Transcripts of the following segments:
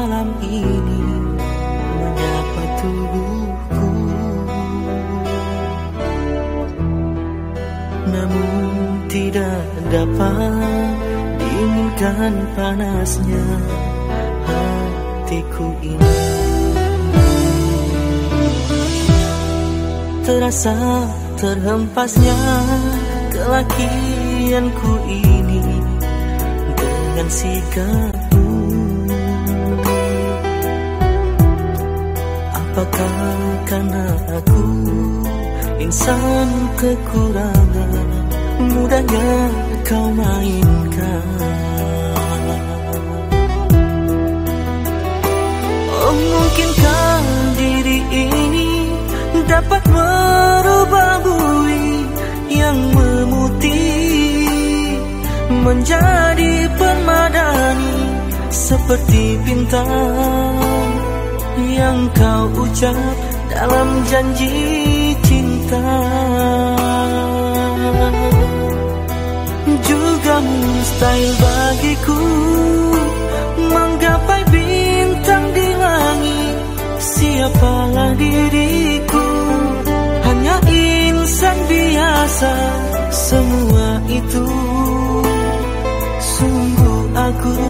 malam ini menyapa tubuhku. Namun tidak dapat dinginkan panasnya hatiku ini. Terasa terhempasnya kelakianku ini Dengan sikap Apakah karena aku insan kekurangan? Mudahnya kau mainkan. Oh mungkinkah diri ini dapat merubah bui yang memutih? Menjadi permadani seperti bintang Yang kau ucap dalam janji cinta. Juga mustahil bagiku Menggapai bintang di langit. Siapalah diriku? Hanya insan biasa Semua itu Sungguh aku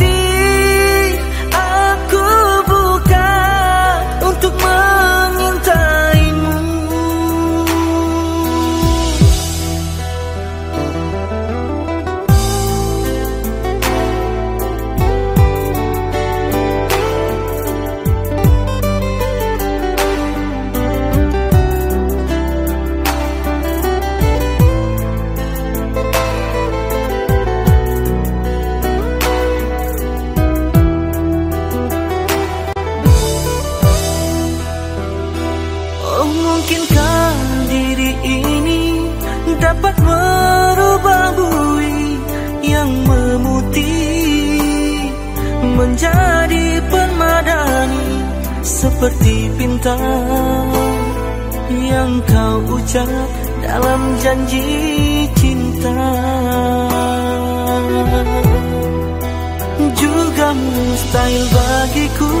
mungkinkah diri ini dapat merubah bui yang memutih Menjadi permadani seperti bintang Yang kau ucap dalam janji cinta? Juga mustahil bagiku